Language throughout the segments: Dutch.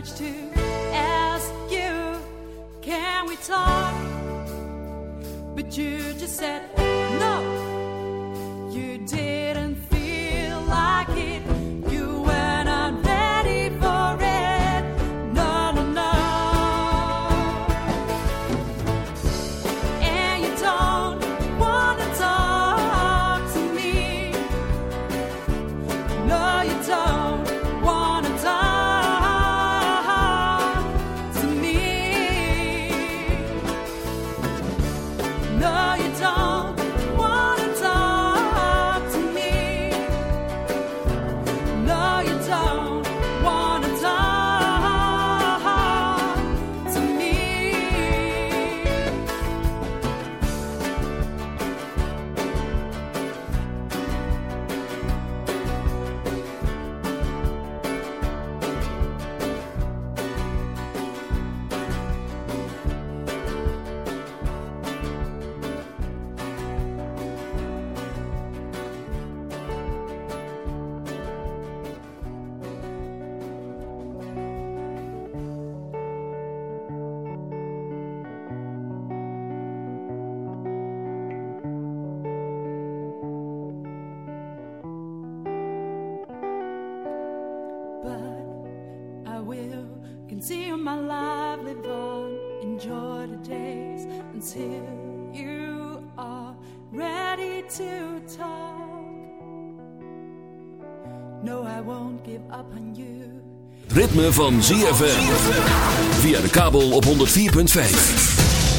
courage to ask you, can we talk? But you just said no. Ritme van ZFM. Via de kabel op 104.5.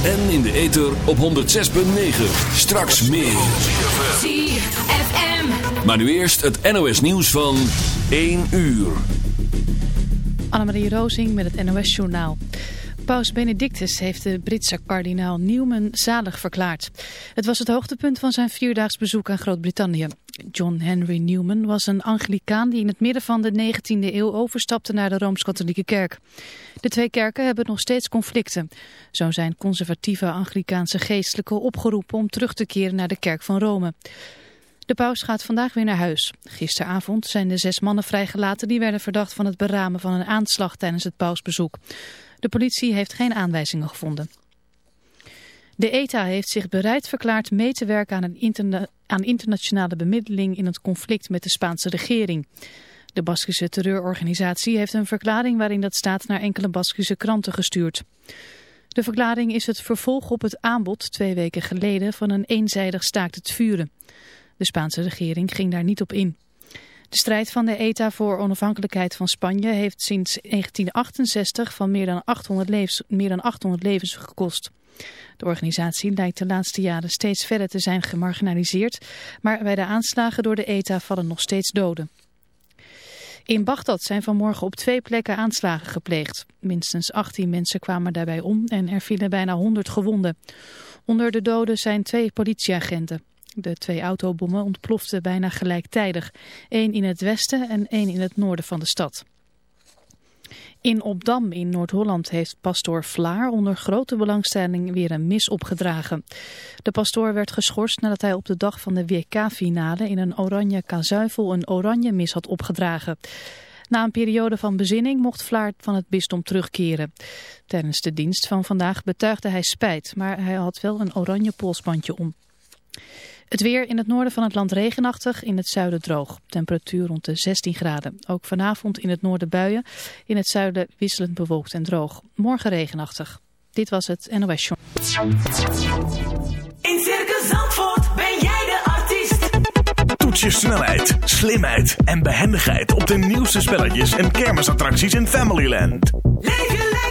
En in de ether op 106.9. Straks meer. ZFM. Maar nu eerst het NOS nieuws van 1 uur. Annemarie Rozing met het NOS-journaal. Paus Benedictus heeft de Britse kardinaal Newman zalig verklaard. Het was het hoogtepunt van zijn vierdaags bezoek aan Groot-Brittannië. John Henry Newman was een Anglicaan die in het midden van de 19e eeuw overstapte naar de Rooms-Katholieke Kerk. De twee kerken hebben nog steeds conflicten. Zo zijn conservatieve Anglicaanse geestelijken opgeroepen om terug te keren naar de Kerk van Rome. De paus gaat vandaag weer naar huis. Gisteravond zijn de zes mannen vrijgelaten die werden verdacht van het beramen van een aanslag tijdens het pausbezoek. De politie heeft geen aanwijzingen gevonden. De ETA heeft zich bereid verklaard mee te werken aan, een aan internationale bemiddeling in het conflict met de Spaanse regering. De Baskische terreurorganisatie heeft een verklaring waarin dat staat naar enkele Baskische kranten gestuurd. De verklaring is het vervolg op het aanbod twee weken geleden van een eenzijdig staakt het vuren. De Spaanse regering ging daar niet op in. De strijd van de ETA voor onafhankelijkheid van Spanje heeft sinds 1968 van meer dan 800 levens, meer dan 800 levens gekost. De organisatie lijkt de laatste jaren steeds verder te zijn gemarginaliseerd, maar bij de aanslagen door de ETA vallen nog steeds doden. In Bagdad zijn vanmorgen op twee plekken aanslagen gepleegd. Minstens 18 mensen kwamen daarbij om en er vielen bijna 100 gewonden. Onder de doden zijn twee politieagenten. De twee autobommen ontploften bijna gelijktijdig. Eén in het westen en één in het noorden van de stad. In Opdam in Noord-Holland heeft pastoor Vlaar onder grote belangstelling weer een mis opgedragen. De pastoor werd geschorst nadat hij op de dag van de WK-finale in een oranje kazuivel een oranje mis had opgedragen. Na een periode van bezinning mocht Vlaar van het bisdom terugkeren. Tijdens de dienst van vandaag betuigde hij spijt, maar hij had wel een oranje polsbandje om. Het weer in het noorden van het land regenachtig, in het zuiden droog. Temperatuur rond de 16 graden. Ook vanavond in het noorden buien, in het zuiden wisselend bewolkt en droog. Morgen regenachtig. Dit was het NOS Show. In Circus Zandvoort ben jij de artiest. Toets je snelheid, slimheid en behendigheid op de nieuwste spelletjes en kermisattracties in Familyland. Leef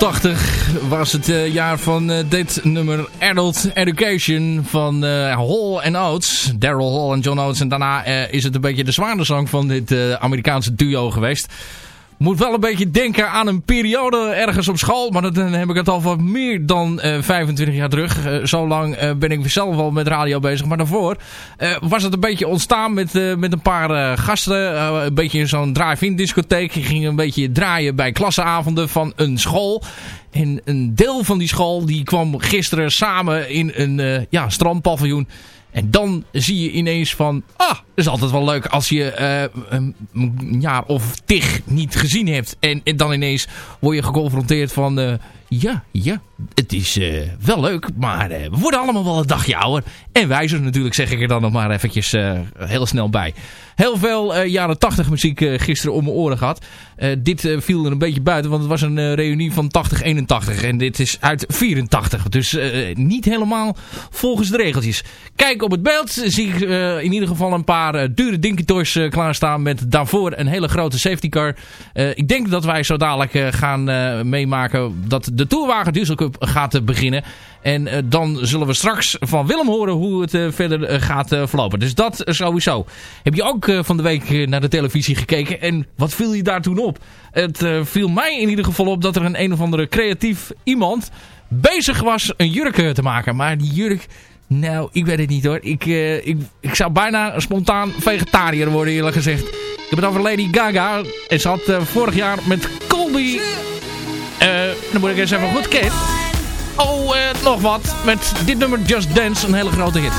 87 was het eh, jaar van eh, dit nummer Adult Education van eh, Hall en Oates. Daryl Hall en John Oates. En daarna is het een beetje de zwaarde zang van dit Amerikaanse duo geweest. Moet wel een beetje denken aan een periode ergens op school. Maar dan heb ik het al van meer dan eh 25 jaar terug. Eh, zo lang eh, ben ik zelf al met radio bezig. Maar daarvoor eh, was het een beetje ontstaan met, eh, met een paar eh, gasten. Eh, een beetje zo'n drive-in discotheek. Je ging een beetje draaien bij klassenavonden van een school. En een deel van die school die kwam gisteren samen in een eh, ja, strandpaviljoen. En dan zie je ineens van... Ah, is altijd wel leuk als je eh, een, jaar of tig niet gezien hebt. En, en dan ineens word je geconfronteerd van... eh, ja, ja, het is eh, wel leuk, maar eh, we worden allemaal wel een dagje ouder. En wijzer natuurlijk, zeg ik er dan nog maar eventjes eh, heel snel bij. Heel veel jaren 80 muziek gisteren om mijn oren gehad. Eh, dit viel er een beetje buiten, want het was een reunie van 80-81. En dit is uit 84. Dus niet helemaal volgens de regeltjes. Kijk op het beeld, zie ik in ieder geval een paar dure Dinky Toys eh, klaarstaan. Met daarvoor een hele grote safety car. Ik denk dat wij zo dadelijk gaan meemaken dat de Tourwagen Diesel Cup gaat eh, beginnen. En eh, dan zullen we straks van Willem horen hoe het eh, verder gaat verlopen. Dus dat sowieso. Heb je ook van de week naar de televisie gekeken? En wat viel je daar toen op? Het viel mij in ieder geval op dat er een een of andere creatief iemand bezig was een jurk te maken. Maar die jurk... Nou, ik weet het niet hoor. Ik, ik, ik zou bijna spontaan vegetariër worden eerlijk gezegd. Ik heb het over Lady Gaga. En ze had vorig jaar met Colby... eh, dan moet ik eens even goed kijken. Oh, eh, nog wat. Met dit nummer Just Dance, een hele grote hit.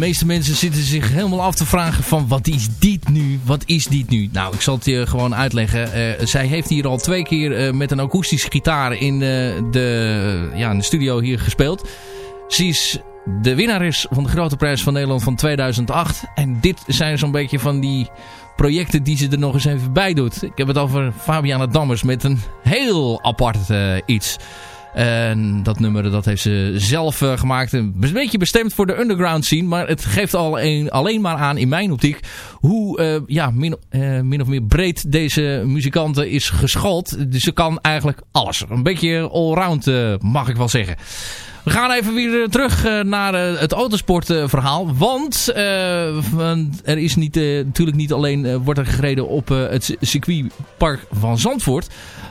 Meeste mensen zitten zich helemaal af te vragen van wat is dit nu? Wat is dit nu? Nou, ik zal het je gewoon uitleggen. Eh, zij heeft hier al twee keer eh, met een akoestische gitaar in, eh, de, ja, in de studio hier gespeeld. Ze is de winnares van de Grote Prijs van Nederland van 2008. En dit zijn zo'n beetje van die projecten die ze er nog eens even bij doet. Ik heb het over Fabiana Dammers met een heel apart iets. En dat nummer dat heeft ze zelf eh, gemaakt. Een beetje bestemd voor de underground scene. Maar het geeft al een, alleen maar aan in mijn optiek. Hoe eh, ja, min, eh, min of meer breed deze muzikante is geschoold. Dus ze kan eigenlijk alles. Een beetje allround mag ik wel zeggen. We gaan even weer terug eh, naar eh, het autosportverhaal. want eh, er is niet, eh, natuurlijk niet alleen eh, wordt er gereden op eh, het circuitpark van Zandvoort.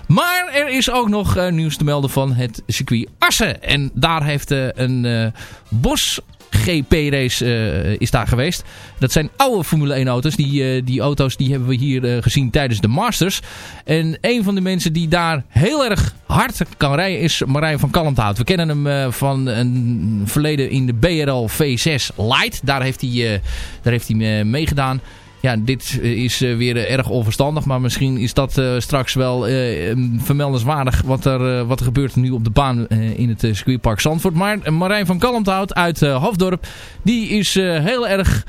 Maar er is ook nog eh, nieuws te melden van het circuit Assen. En daar heeft eh, een eh, Bos GP-race eh, is daar geweest. Dat zijn oude Formule 1 auto's. Die, eh, die auto's die hebben we hier eh, gezien tijdens de Masters. En een van de mensen die daar heel erg hard kan rijden is Marijn van Kalmthout. We kennen hem van een verleden in de BRL V6 Light. Daar heeft hij, daar heeft hij mee meegedaan. Ja, dit is eh, weer eh, erg onverstandig. Maar misschien is dat eh, straks wel eh, vermeldenswaardig wat er, eh, wat er gebeurt nu op de baan eh, in het eh, circuitpark Zandvoort. Maar Marijn van Kalmthout uit eh, Hoofddorp, die is eh, heel erg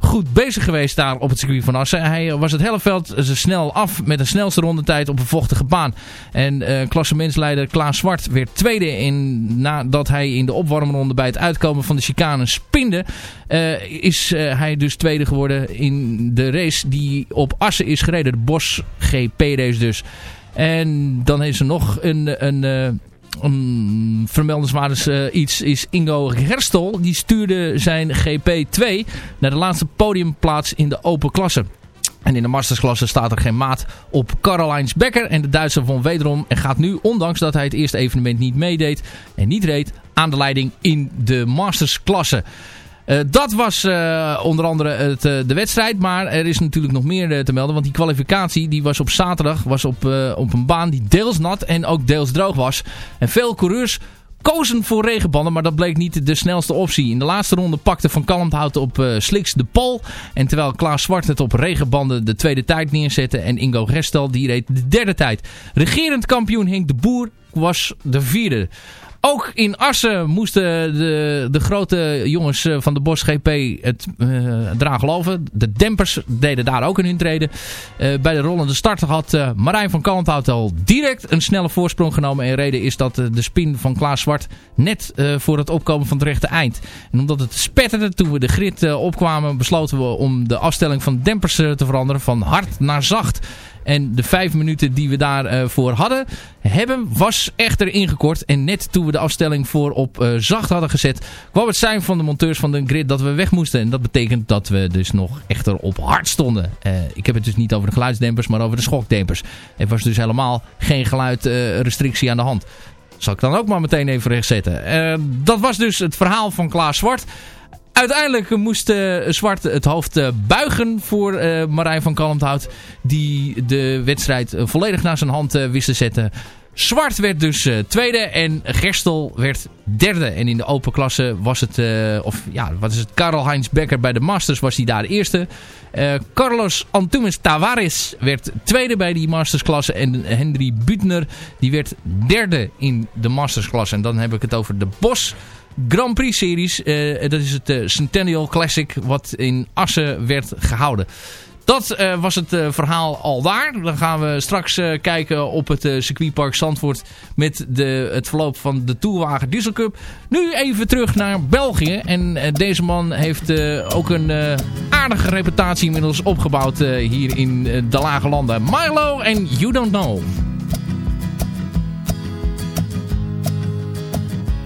goed bezig geweest daar op het circuit van Assen. Hij was het hele veld eh, snel af met een snelste rondetijd op een vochtige baan. En eh klassementsleider Klaas Zwart werd tweede in, nadat hij in de opwarmronde bij het uitkomen van de chicane spinde. eh, is hij dus tweede geworden in de race die op Assen is gereden. De Bosch GP race dus. En dan is er nog een... een een vermeldenswaardig eh, iets is Ingo Gerstel. Die stuurde zijn GP2 naar de laatste podiumplaats in de open klasse. En in de mastersklasse staat er geen maat op Karl-Heinz Becker. En de Duitser van wederom en gaat nu, ondanks dat hij het eerste evenement niet meedeed en niet reed, aan de leiding in de mastersklasse. Eh, dat was eh, onder andere het, eh, de wedstrijd. Maar er is natuurlijk nog meer te melden. Want die kwalificatie die was op zaterdag was op, op een baan die deels nat en ook deels droog was. En veel coureurs kozen voor regenbanden, maar dat bleek niet de snelste optie. In de laatste ronde pakte Van Kalmthout op Sliks de pol. En terwijl Klaas Zwart het op regenbanden de tweede tijd neerzette en Ingo Gestel die reed de derde tijd. Regerend kampioen Henk de Boer was de vierde. Ook in Assen moesten de, de grote jongens eh, van de Bosch GP het eh eraan geloven. De dempers deden daar ook een intrede. Eh, bij de rollende start had Marijn van Kalmthout al direct een snelle voorsprong genomen. En reden is dat de spin van Klaas Zwart net voor het opkomen van het rechte eind. En omdat het spetterde toen we de grid opkwamen besloten we om de afstelling van de dempers te veranderen van hard naar zacht. En de vijf minuten die we daarvoor hadden, hebben, was echter ingekort. En net toen we de afstelling voor op eh, zacht hadden gezet, kwam het zijn van de monteurs van de grid dat we weg moesten. En dat betekent dat we dus nog echter op hard stonden. Eh, ik heb het dus niet over de geluidsdempers, maar over de schokdempers. Er was dus helemaal geen geluidrestrictie aan de hand. Zal ik dan ook maar meteen even rechtzetten. Eh, dat was dus het verhaal van Klaas Zwart. Uiteindelijk moest eh, Zwart het hoofd eh, buigen voor eh, Marijn van Kalmthout. Die de wedstrijd volledig naar zijn hand wist te zetten. Zwart werd dus tweede en Gerstel werd derde. En in de open klasse was het, of ja, wat is het, Karl-Heinz Becker bij de Masters was hij daar eerste. Carlos Antunes Tavares werd tweede bij die Mastersklasse. En Henry Butner die werd derde in de Mastersklasse. En dan heb ik het over de Bos Grand Prix series. Eh, dat is het eh, Centennial Classic wat in Assen werd gehouden. Dat eh, was het verhaal al daar. Dan gaan we straks kijken op het circuitpark Zandvoort met de, het verloop van de Tourwagen Diesel Cup. Nu even terug naar België. En deze man heeft ook een aardige reputatie inmiddels opgebouwd hier in de Lage Landen. Milo en You Don't Know.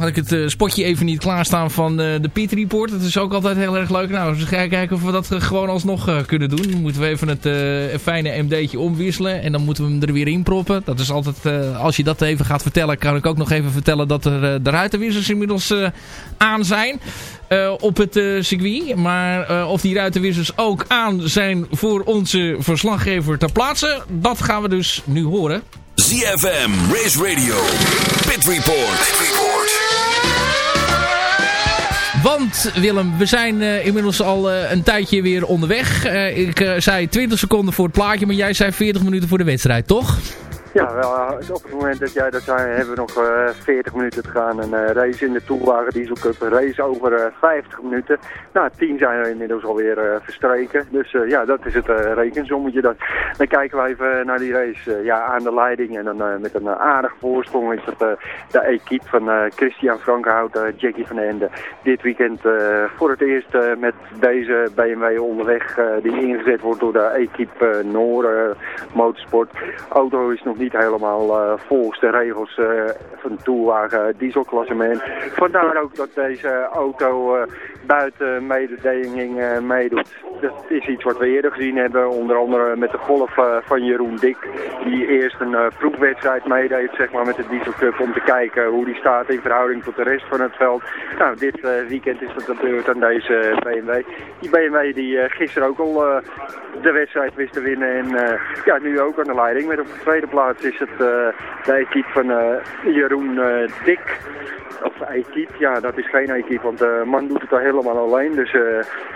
Had ik het eh, spotje even niet klaarstaan van eh, de Piet Report. Dat is ook altijd heel erg leuk. Nou, dus gaan kijken of we dat gewoon alsnog eh, kunnen doen. Dan moeten we even het eh, fijne MD'tje omwisselen. En dan moeten we hem er weer in proppen. Dat is altijd, als je dat even gaat vertellen, kan ik ook nog even vertellen dat er eh, de ruitenwissers inmiddels aan zijn. op het circuit. Maar of die ruitenwissers ook aan zijn voor onze verslaggever ter plaatse, dat gaan we dus nu horen. ZFM, Race Radio, Pit Report. Pit Report. Want Willem, we zijn eh, inmiddels al eh, een tijdje weer onderweg. Eh, ik zei 20 seconden voor het plaatje, maar jij zei 40 minuten voor de wedstrijd, toch? Ja, eh, op het moment dat jij dat zei, hebben we nog eh 40 minuten te gaan. Een eh, race in de Toelwagen Diesel Cup, een race over eh 50 minuten. Nou, 10 zijn er inmiddels alweer eh verstreken. Dus eh, ja, dat is het eh rekensommetje. Dan, dan kijken we even naar die race eh, ja, aan de leiding. En dan eh, met een eh, aardige voorsprong is dat eh, de equipe van eh, Christian Frankenhout, eh, Jackie van den Ende. Dit weekend eh, voor het eerst eh, met deze BMW onderweg eh, die ingezet wordt door de equipe eh, Noor eh, Motorsport. auto is nog niet helemaal eh, volgens de regels eh, van de toerwagen dieselklassement. Vandaar ook dat deze auto eh, buiten mededeling eh, meedoet. Dat is iets wat we eerder gezien hebben, onder andere met de golf eh, van Jeroen Dik. Die eerst een eh, proefwedstrijd meedeed zeg maar, met de Diesel Cup om te kijken hoe die staat in verhouding tot de rest van het veld. Nou, dit eh, weekend is dat gebeurd aan deze eh, BMW. Die BMW die eh, gisteren ook al eh, de wedstrijd wist te winnen en eh, ja, nu ook aan de leiding. Met op de tweede plaats is het eh, de equipe van eh, Jeroen eh, Dik. Of equipe, ja, dat is geen equipe, want de man doet het al helemaal alleen. Dus eh,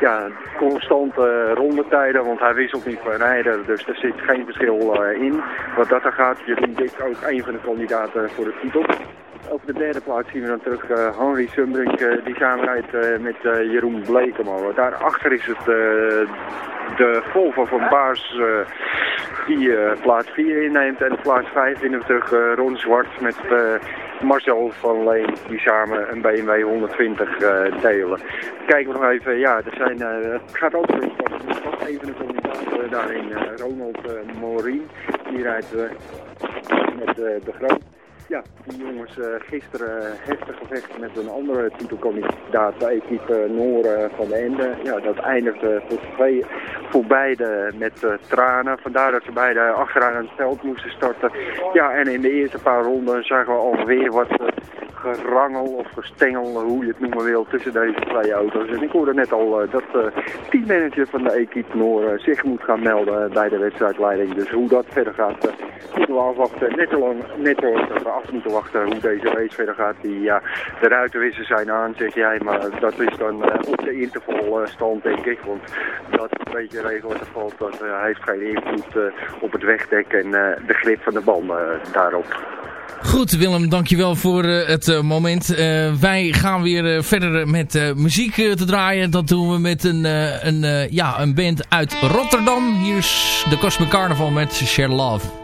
ja, constante rondetijden, want hij wisselt niet van rijder. Dus er zit geen verschil eh, in. Wat dat er gaat, Jeroen Dik ook een van de kandidaten voor de titel. Op de derde plaats zien we dan terug uh, Henry Sumbrink, die samenrijdt uh, met Jeroen Blekemolen. Daarachter is het de Volvo van Baars die plaats 4 inneemt. En plaats 5 vinden we terug Ron Zwart met Marcel van Leen, die samen een BMW 120 delen. Kijken we nog even, ja, er zijn, het gaat ook weer even een kandidaat daarin, Ronald Morien. Die rijdt met de Groot. Ja, die jongens uh, gisteren uh, heftig gevecht met een andere titelkandidaat, de equipe Noor uh, van de Ende. Ja, dat eindigde voor, twee, voor beide met tranen. Vandaar dat ze beide achteraan het veld moesten starten. Ja, en in de eerste paar ronden zagen we alweer wat gerangel of gestengel, hoe je het noemen wil, tussen deze twee auto's. En ik hoorde net al dat de teammanager van de equipe Noor zich moet gaan melden bij de wedstrijdleiding. Dus hoe dat verder gaat, moeten we afwachten. Net zo lang, net zo lang af moeten wachten hoe deze race verder gaat. Die, ja, de ruitenwissers zijn aan, zeg jij, maar dat is dan uh, op de intervalstand, denk ik. Want dat een beetje een regel wat valt, dat uh, heeft geen invloed op het wegdek en de grip van de banden daarop. Goed Willem, dankjewel voor het moment. Wij gaan weer verder met muziek te draaien. Dat doen we met een, een, ja, een band uit Rotterdam. Hier is de Cosmic Carnival met Share Love.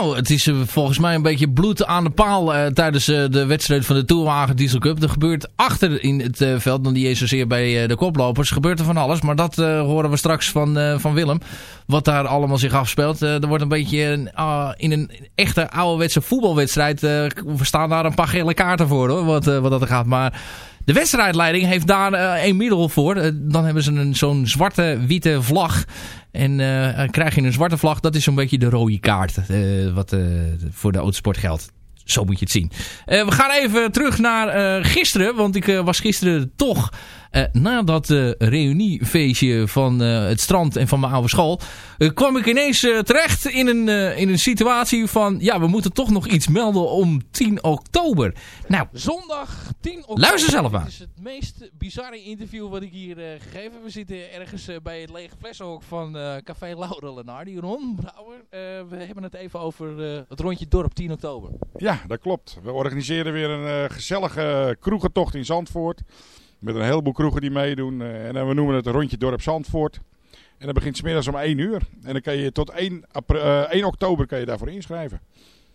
Nou, het is eh, volgens mij een beetje bloed aan de paal eh, tijdens eh, de wedstrijd van de Tourwagen Diesel Cup. Er gebeurt achter in het veld, dan niet eens zozeer bij de koplopers, gebeurt er van alles. Maar dat horen we straks van, van Willem, wat daar allemaal zich afspeelt. Er wordt een beetje ah, in een echte ouderwetse voetbalwedstrijd, we staan daar een paar gele kaarten voor hoor, wat, wat dat er gaat. Maar de wedstrijdleiding heeft daar een middel voor. Dan hebben ze zo'n zwarte, witte vlag. En eh, dan krijg je een zwarte vlag, dat is zo'n beetje de rode kaart. eh, wat eh, voor de autosport geldt. Zo moet je het zien. Eh, we gaan even terug naar eh, gisteren. Want ik eh, was gisteren toch eh, na dat eh, reuniefeestje van eh, het strand en van mijn oude school... eh, kwam ik ineens eh, terecht in een, eh, in een situatie van... Ja, we moeten toch nog iets melden om 10 oktober. Nou, Zondag 10 oktober. Luister zelf maar. Het is het meest bizarre interview wat ik hier eh, gegeven heb. We zitten ergens eh, bij het lege flessenhok van eh, Café Laura Lenardi. Ron Brouwer, eh, we hebben het even over eh, het rondje dorp 10 oktober. Ja, dat klopt. We organiseren weer een eh, gezellige kroegentocht in Zandvoort. Met een heleboel kroegen die meedoen. Eh, en dan we noemen het Rondje Dorp Zandvoort. En dat begint smiddags om 1 uur. En dan kan je tot 1, apr- eh, 1 oktober kan je daarvoor inschrijven.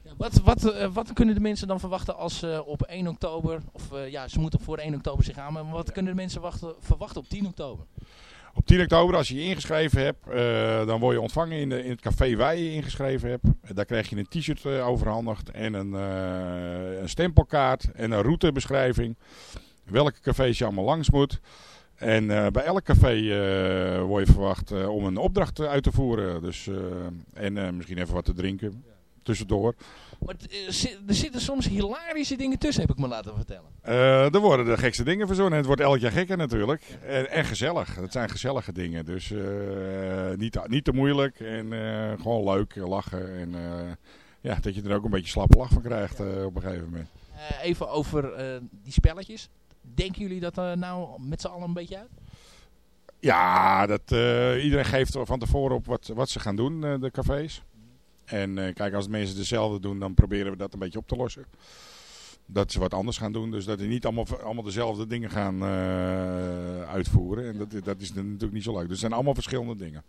Ja, wat, wat, eh, wat kunnen de mensen dan verwachten als ze op 1 oktober... Of ja, ze moeten voor 1 oktober zich aan. Maar wat kunnen de mensen wachten, verwachten op 10 oktober? Op 10 oktober, als je je ingeschreven hebt, dan word je ontvangen in, de, in het café waar je je ingeschreven hebt. Daar krijg je een t-shirt eh, overhandigd en een, een stempelkaart en een routebeschrijving. Welke cafés je allemaal langs moet. En eh, bij elk café eh, word je verwacht eh, om een opdracht uit te voeren. Dus, en misschien even wat te drinken tussendoor. Maar er zitten soms hilarische dingen tussen, heb ik me laten vertellen. Er worden de gekste dingen verzonnen. En het wordt elk jaar gekker natuurlijk. En, en gezellig. Het zijn gezellige dingen. Dus niet, niet te moeilijk. En gewoon leuk, lachen. En ja, dat je er ook een beetje slappe lach van krijgt op een gegeven moment. Even over die spelletjes. Denken jullie dat er nou met z'n allen een beetje uit? Ja, dat, eh, iedereen geeft van tevoren op wat, wat ze gaan doen, eh, de cafés. En eh, kijk, als mensen hetzelfde doen, dan proberen we dat een beetje op te lossen. Dat ze wat anders gaan doen. Dus dat die niet allemaal, allemaal dezelfde dingen gaan eh, uitvoeren. En dat, dat is natuurlijk niet zo leuk. Dus het zijn allemaal verschillende dingen.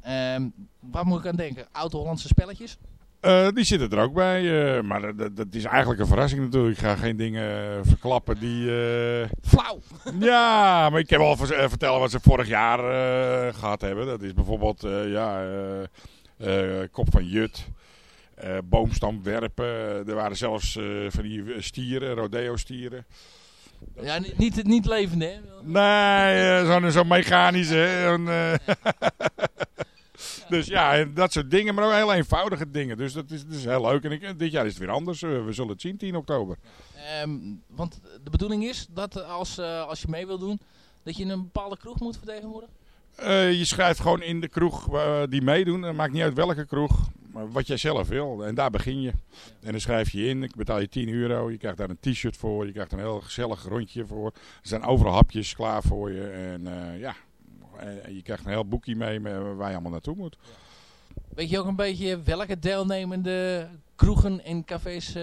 Ehm, waar moet ik aan denken? Oud-Hollandse spelletjes? Eh, die zitten er ook bij. eh, maar dat- dat, is eigenlijk een verrassing natuurlijk. Ik ga geen dingen verklappen die... eh, Flauw! Ja, maar ik kan wel ver- eh, vertellen wat ze vorig jaar eh, gehad hebben. Dat is bijvoorbeeld eh, ja, eh, eh, Kop van Jut, eh, boomstam werpen. Er waren zelfs eh, van die eh, stieren, rodeo stieren. Ja, niet, niet, niet levende, hè? Nee, eh, zo'n zo mechanisch. Hè? Dus ja, en dat soort dingen, maar ook heel eenvoudige dingen. Dus dat is, dat is heel leuk. En ik, dit jaar is het weer anders. Eh, we zullen het zien, 10 oktober. Ehm, want de bedoeling is dat als, eh, als je mee wil doen, dat je een bepaalde kroeg moet vertegenwoordigen? Eh, je schrijft gewoon in de kroeg die meedoen. Het maakt niet uit welke kroeg. Maar wat jij zelf wil. En daar begin je. En dan schrijf je in. Ik betaal je 10 euro. Je krijgt daar een t-shirt voor. Je krijgt een heel gezellig rondje voor. Er zijn overal hapjes klaar voor je. En ja. En je krijgt een heel boekje mee waar je allemaal naartoe moet. Weet je ook een beetje welke deelnemende kroegen en cafés eh,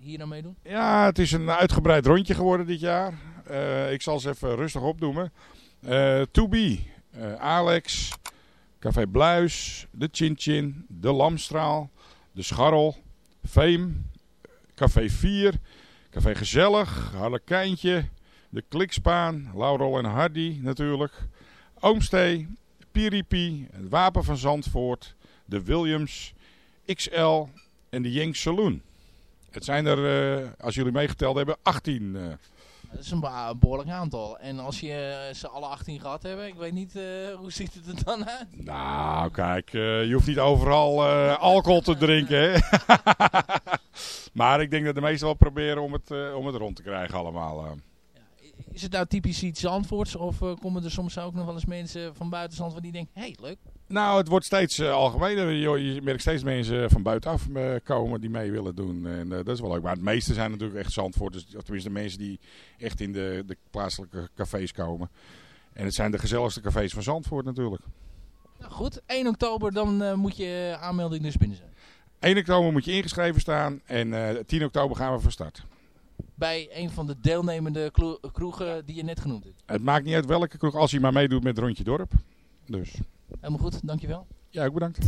hier nou meedoen? Ja, het is een uitgebreid rondje geworden dit jaar. Eh, ik zal ze even rustig opnoemen. Eh To Be, Alex, Café Bluis, De Chin Chin, De Lamstraal, De Scharrel, Fame, Café 4, Café Gezellig, Harlekijntje, De Klikspaan, Laurel en Hardy natuurlijk, Oomstee, Piripi, Het Wapen van Zandvoort, De Williams, XL en de Jenk Saloon. Het zijn er, eh, als jullie meegeteld hebben, 18. eh. Dat is een behoorlijk aantal. En als je eh, ze alle 18 gehad hebben, ik weet niet, hoe ziet het er dan uit? Nou, kijk, je hoeft niet overal alcohol te drinken. Hè? maar ik denk dat de meesten wel proberen om het, om het rond te krijgen allemaal. Is het nou typisch iets Zandvoorts of eh, komen er soms ook nog wel eens mensen van buiten Zandvoort die denken, hé, hey, leuk. Nou, het wordt steeds eh, algemener. Je, je merkt steeds mensen van buitenaf eh, komen die mee willen doen. En dat is wel leuk. Maar het meeste zijn natuurlijk echt Zandvoorters. Of tenminste de mensen die echt in de, de plaatselijke cafés komen. En het zijn de gezelligste cafés van Zandvoort natuurlijk. Nou goed, 1 oktober dan moet je aanmelding dus binnen zijn. 1 oktober moet je ingeschreven staan. En eh 10 oktober gaan we van start. Bij een van de deelnemende kroegen die je net genoemd hebt. Het maakt niet uit welke kroeg, als je maar meedoet met Rondje Dorp. Dus, Helemaal goed, dankjewel. ja, ook bedankt.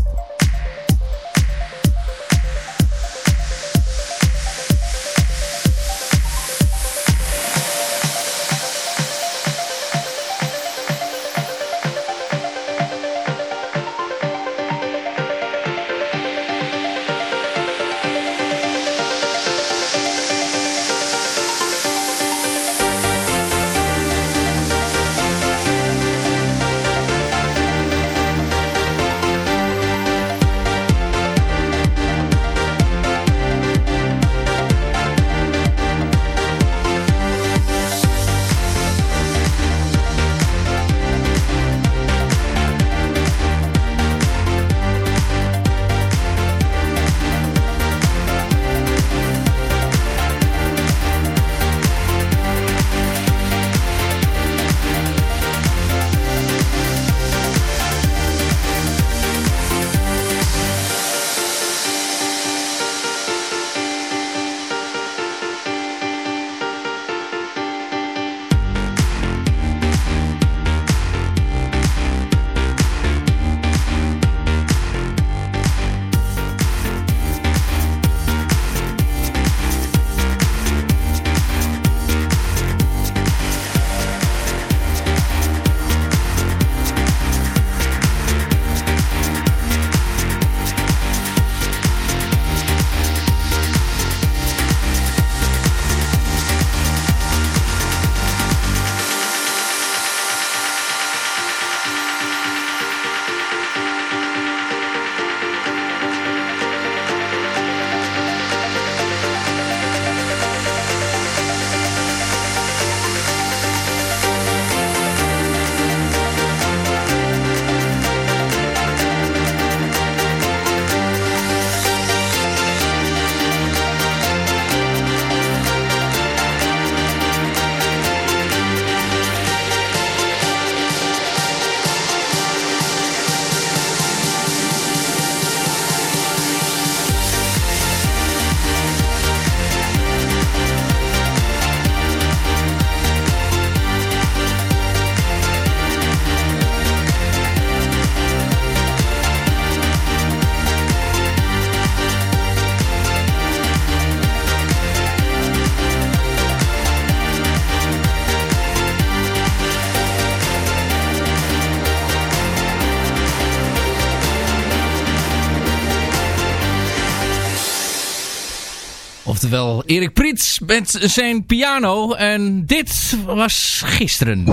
Erik Prits met zijn piano. En dit was gisteren.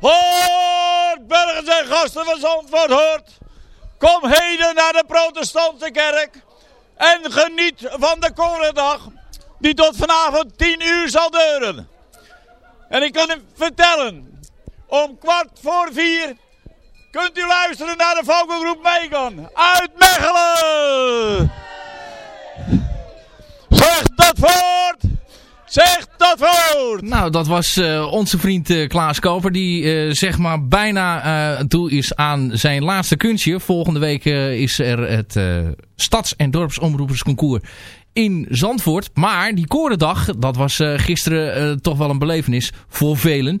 Hoort, burgers en gasten van Zandvoort, hoort. Kom heden naar de protestantse kerk. En geniet van de korendag. Die tot vanavond 10 uur zal duren. En ik kan u vertellen. Om kwart voor vier kunt u luisteren naar de vogelgroep Megan. Uit Mechelen. Zeg dat voort. Zeg dat voort. Nou, dat was eh, onze vriend eh, Klaas Koper. Die eh, zeg maar bijna toe is aan zijn laatste kunstje. Volgende week is er het Stads- en Dorpsomroepersconcours in Zandvoort. Maar die korendag, dat was gisteren toch wel een belevenis voor velen.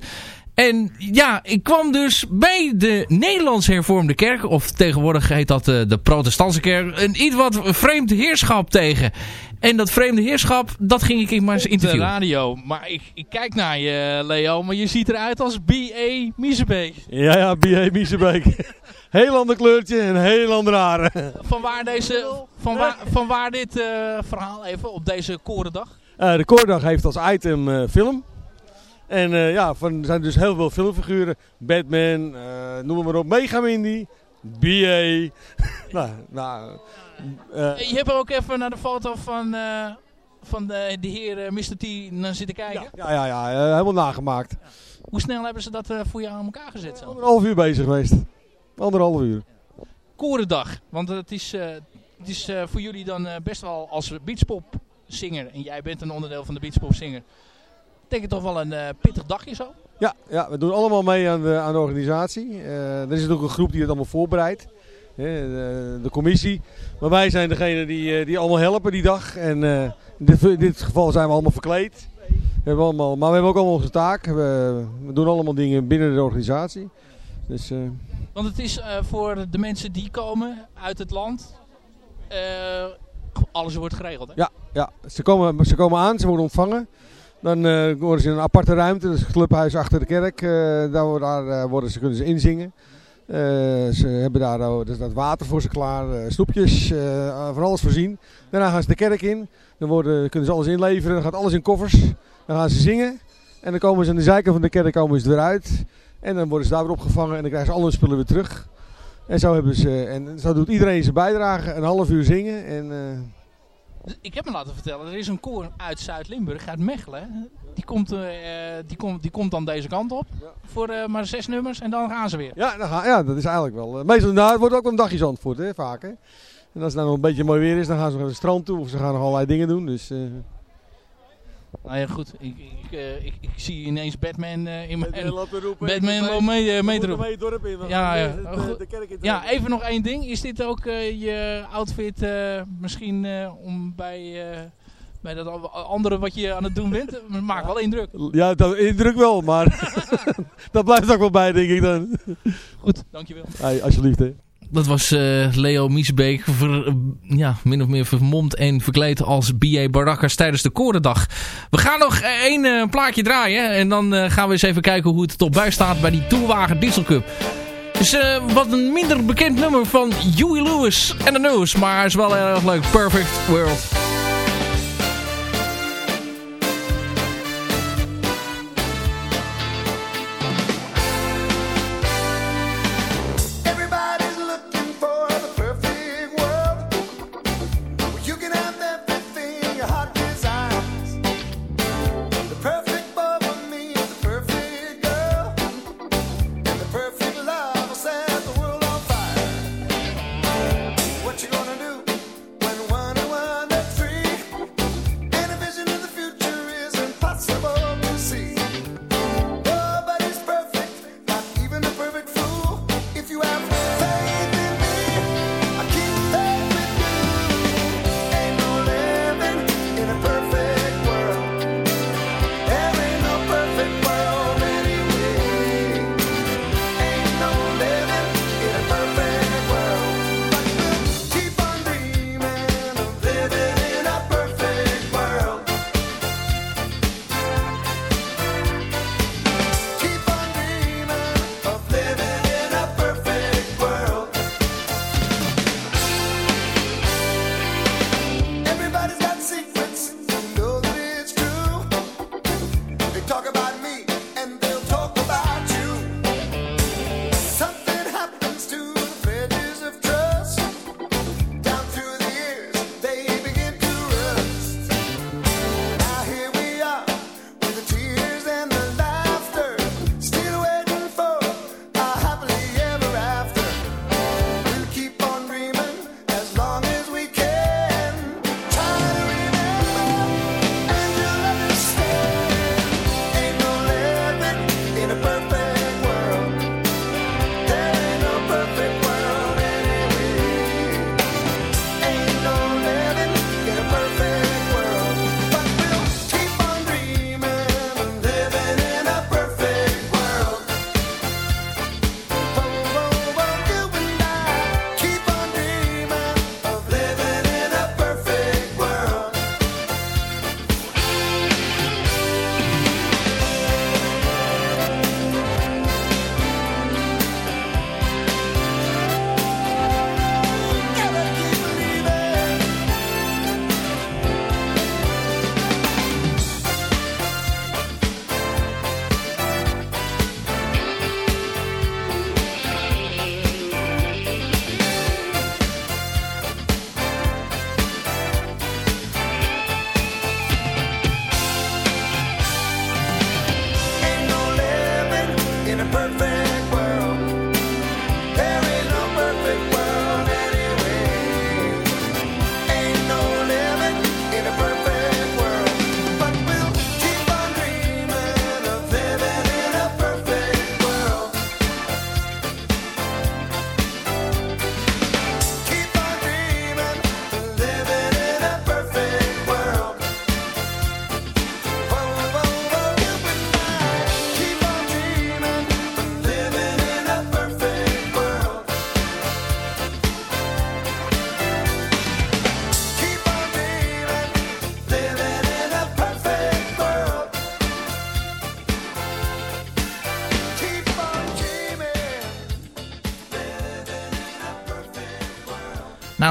En ja, ik kwam dus bij de Nederlands hervormde kerk, of tegenwoordig heet dat de protestantse kerk, een iets wat vreemd heerschap tegen. En dat vreemde heerschap, dat ging ik maar eens de interviewen. radio. Maar ik, ik kijk naar je, Leo, maar je ziet eruit als B.A. Miezebeek. Ja, ja, B.A. Miezebeek. heel ander kleurtje en heel ander haren. Van waar, deze, van waar, van waar dit eh, verhaal even op deze korendag? Eh, de Koordag heeft als item eh, film. En eh, ja, van, er zijn dus heel veel filmfiguren. Batman, eh, noem maar op. Megamindy, B.A. nou, nou, je hebt ook even naar de foto van, eh, van de, de heer eh, Mr. T naar zitten kijken. ja, ja, ja, eh, helemaal nagemaakt. Hoe snel hebben ze dat eh, voor jou aan elkaar gezet? Zo? Anderhalf uur bezig geweest. Anderhalf uur. Korendag. Want het is, eh, het is eh, voor jullie dan eh, best wel als beachpopzinger. En jij bent een onderdeel van de beachpopzinger. Denk ik toch wel een eh, pittig dagje zo? Ja, ja, we doen allemaal mee aan de, aan de organisatie. Eh, er is ook een groep die het allemaal voorbereidt. De, de commissie. Maar wij zijn degene die, eh, die allemaal helpen die dag. En eh, in, dit, in dit geval zijn we allemaal verkleed. We hebben allemaal, maar we hebben ook allemaal onze taak. We, we doen allemaal dingen binnen de organisatie. Dus, eh, Want het is voor de mensen die komen uit het land. alles wordt geregeld. Hè? ja, ja. Ze, komen, ze komen aan, ze worden ontvangen. Dan worden ze in een aparte ruimte, dat is het clubhuis achter de kerk. daar worden, daar, worden ze, kunnen ze inzingen. Eh, ze hebben daar oh, er staat water voor ze klaar, eh, snoepjes, eh, van alles voorzien. Daarna gaan ze de kerk in, dan worden, kunnen ze alles inleveren, dan gaat alles in koffers. Dan gaan ze zingen en dan komen ze aan de zijkant van de kerk komen ze eruit. En dan worden ze daar weer opgevangen en dan krijgen ze al hun spullen weer terug. En zo, hebben ze, en zo doet iedereen zijn bijdrage, een half uur zingen. En, eh, Ik heb me laten vertellen, er is een koor uit Zuid-Limburg, uit Mechelen. Die komt, eh, die, komt, die komt dan deze kant op. Voor eh, maar zes nummers en dan gaan ze weer. Ja, dan ga, ja, dat is eigenlijk wel. eh, meestal nou, het wordt ook wel een dagje Zandvoort, hè, vaak. Hè. En als het dan nog een beetje mooi weer is, dan gaan ze naar het strand toe of ze gaan nog allerlei dingen doen. Dus, Nou ja, goed. Ik, ik, ik, ik zie ineens Batman in mijn... Roepen, Batman loopt mee, mee te moeten roepen. mee het dorp in, Ja, gaan ja. de- kerk in ja, even nog één ding. Is dit ook je outfit misschien om bij, bij dat andere wat je aan het doen bent? Maakt wel indruk. Ja, dat indruk wel, maar dat blijft ook wel bij, denk ik dan. Goed, dankjewel. Hey, alsjeblieft, hè. Dat was eh, Leo Miesbeek, ver- ja, min of meer vermomd en verkleed als B.A. Barrakkers tijdens de Korendag. We gaan nog één eh, plaatje draaien en dan eh, gaan we eens even kijken hoe het er toch bij staat bij die Toelwagen Diesel Cup. Het is eh, wat een minder bekend nummer van Huey Lewis en de News, maar is wel erg leuk. Perfect World.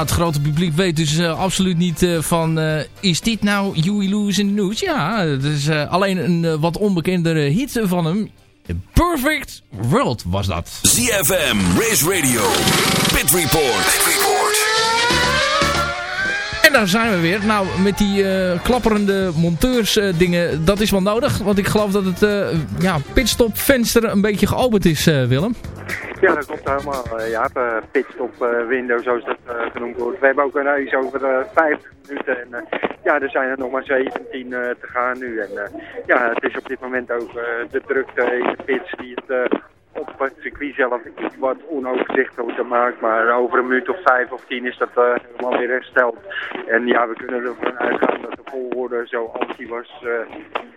Nou, het grote publiek weet dus eh, absoluut niet eh, van... eh, is dit nou Huey Lewis in the News? Ja, het is alleen een wat onbekendere hit van hem. Perfect World was dat. ZFM, Race Radio, Pit Report. En daar zijn we weer. Nou, met die klapperende monteurs eh, dingen, dat is wel nodig. Want ik geloof dat het ja, pitstop-venster een beetje geopend is, Willem. Ja, dat klopt helemaal. Uh, ja, uh, pitstop uh, window, zoals dat genoemd wordt. We hebben ook een race over uh, 50 minuten. En ja, er zijn er nog maar 17 uh, te gaan nu. En ja, het is op dit moment ook de drukte in de die het op het circuit zelf iets wat onoverzichtelijker maakt. Maar over een minuut of vijf of tien is dat helemaal weer hersteld. En ja, we kunnen ervan uitgaan dat de volgorde zo anti was.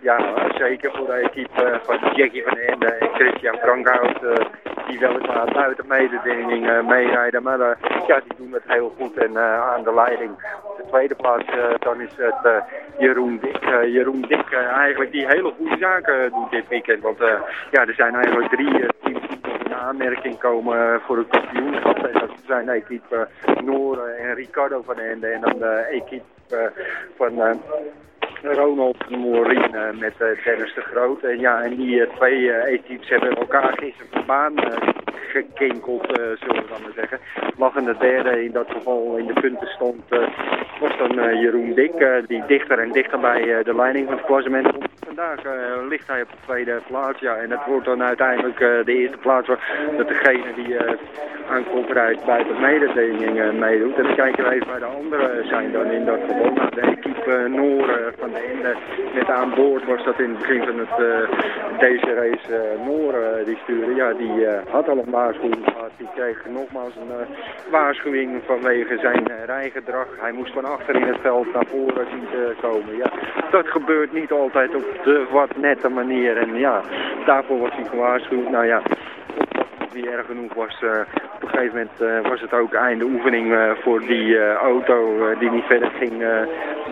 Ja, zeker voor de equipe uh, van Jackie van Ende en Christian Frankhout. Die weliswaar buiten mededinging uh, meerijden. Maar uh, ja, die doen het heel goed en uh, aan de leiding. Op de tweede plaats dan is het Jeroen Dik. Jeroen Dik eigenlijk die hele goede zaken doet dit weekend. Want ja, er zijn eigenlijk drie teams aanmerking komen voor het kampioenschap. En dat zijn de equipe Noren en Ricardo van Ende. En dan de equipe van... Ronald Morin uh, met uh, Dennis de Groot. En ja, en die uh, twee equipes hebben elkaar gisteren van baan gekinkeld, zullen we dan maar zeggen. Lag in de derde in dat geval in de punten stond, was dan Jeroen Dik, die dichter en dichter bij de leiding van het klassement. Vandaag ligt hij op de tweede plaats, ja, en het wordt dan uiteindelijk de eerste plaats dat degene die aan koprijdt buiten mededinging meedoet. En dan kijken we even bij de anderen zijn dan in dat geval. De equipe Noor van de Ende net aan boord was dat in het begin van het, deze race Noor uh, die stuurde. Ja, die had al een waarschuwing gehad. Die kreeg nogmaals een waarschuwing vanwege zijn rijgedrag. Hij moest achter in het veld naar voren zien te komen. Ja, dat gebeurt niet altijd op de wat nette manier. En ja, daarvoor was hij gewaarschuwd. Nou ja, die erg genoeg was. Uh, op een gegeven moment uh, was het ook einde oefening uh, voor die auto die niet verder ging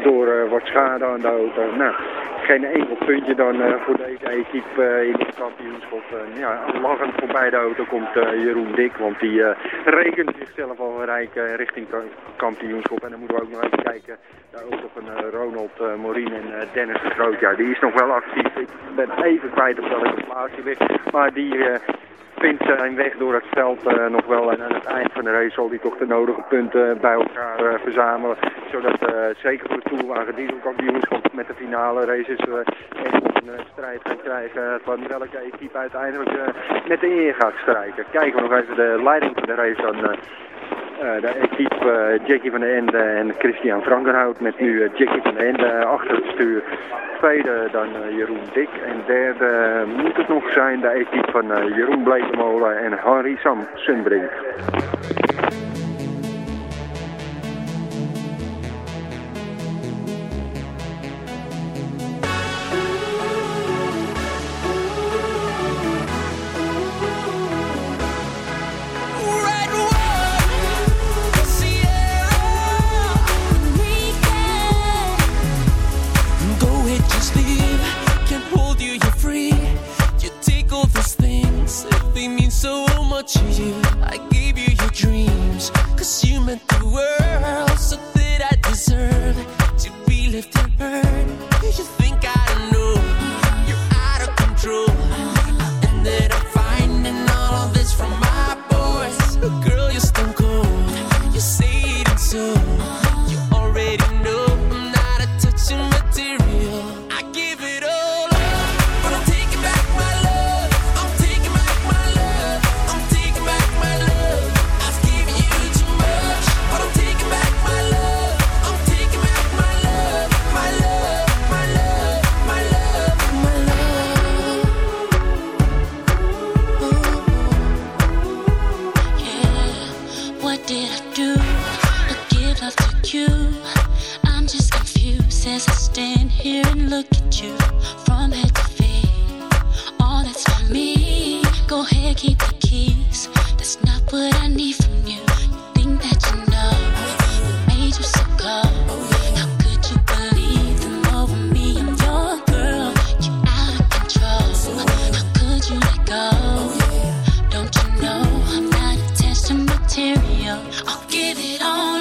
door wat schade aan de auto. Nou, geen enkel puntje dan voor deze equipe in het kampioenschap. ja, lachend voorbij de auto komt Jeroen Dik, want die rekent zichzelf al rijk richting kampioenschap. En dan moeten we ook nog even kijken, de auto van Ronald Morin en Dennis de Groot. Ja, die is nog wel actief. Ik ben even kwijt op welke plaats hij ligt, maar die vindt zijn weg door het veld uh, nog wel. En aan het eind van de race zal hij toch de nodige punten bij elkaar verzamelen. Zodat zeker voor de toerwagen dieselkampioenschap met de finale races echt een strijd gaan krijgen van welke equipe uiteindelijk met de eer gaat strijken. Kijken we nog even de leiding van de race dan. Uh, de equipe uh, Jackie van den Ende en Christian Frankenhout met nu uh, Jackie van den Ende achter het stuur. Tweede dan Jeroen Dik en derde moet het nog zijn de equipe van Jeroen Blekemolen en Harry Sam Sunbrink. I'll give it all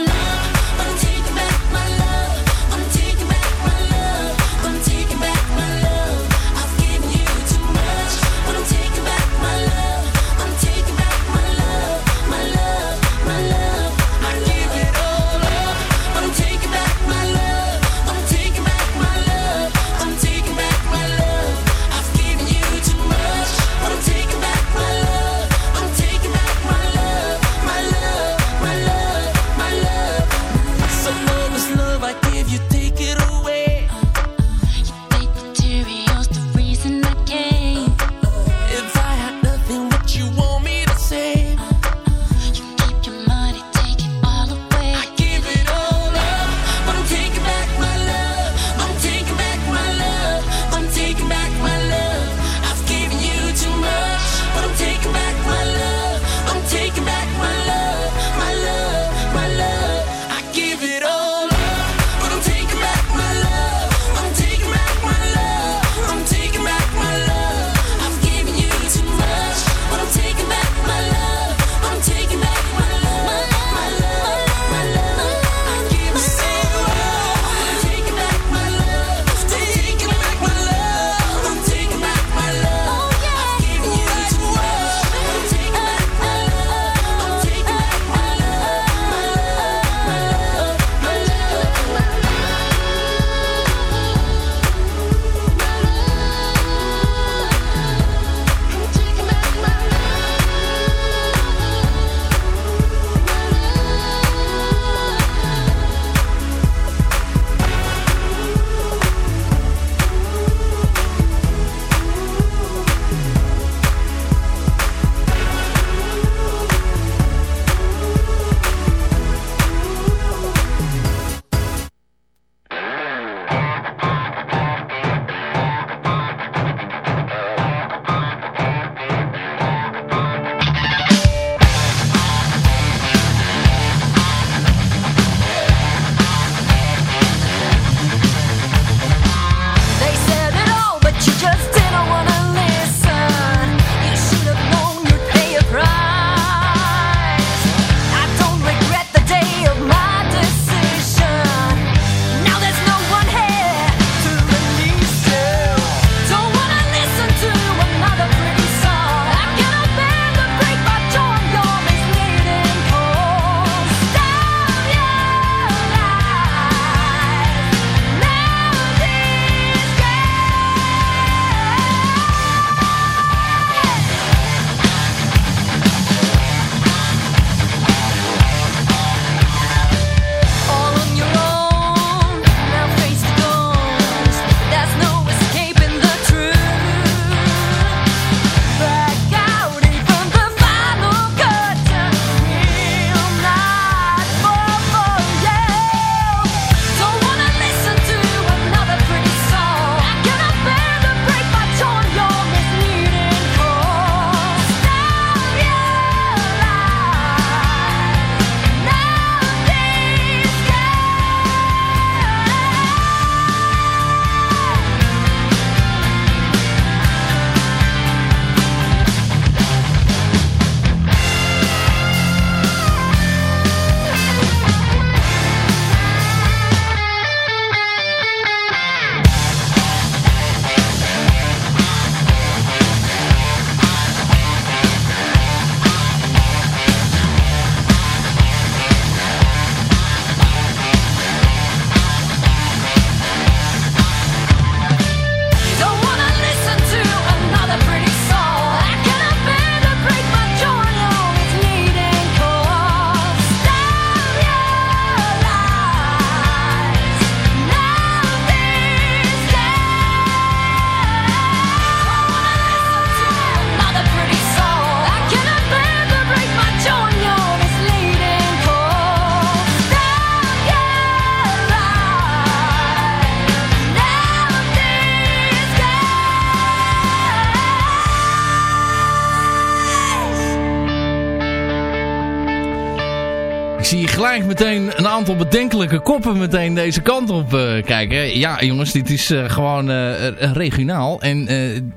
aantal bedenkelijke koppen meteen deze kant op eh, kijken. Ja jongens, dit is eh, gewoon eh, regionaal. En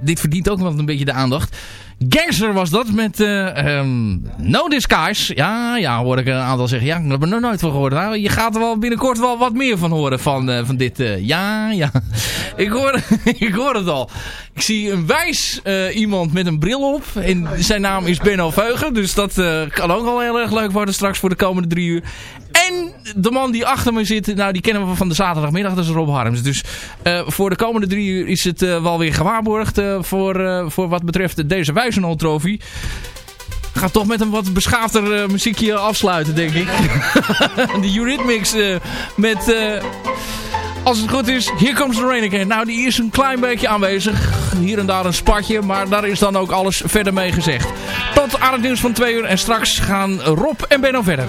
dit verdient ook wel een beetje de aandacht. Gangster was dat met eh, ehm, No Disguise. Ja, ja, hoor ik een aantal zeggen. Ja, ik heb er nog nooit van gehoord. Nou, je gaat er wel binnenkort wel wat meer van horen van, eh, van dit. eh, ja, ja. ik, hoor, ik hoor het al. Ik zie een wijs iemand met een bril op. En zijn naam is Benno Veugen. Dus dat kan ook wel heel erg leuk worden straks voor de komende drie uur. En de man die achter me zit, nou die kennen we van de zaterdagmiddag, dat is Rob Harms. Dus voor de komende drie uur is het wel weer gewaarborgd voor, voor wat betreft deze Wijzenhol trofee. Ik ga toch met een wat beschaafder eh, muziekje afsluiten, denk ik. de Eurythmics eh, met... eh, als het goed is, Here Comes the Rain Again. Nou, die is een klein beetje aanwezig. Hier en daar een spatje, maar daar is dan ook alles verder mee gezegd. Tot aan het nieuws van twee uur en straks gaan Rob en Benno verder.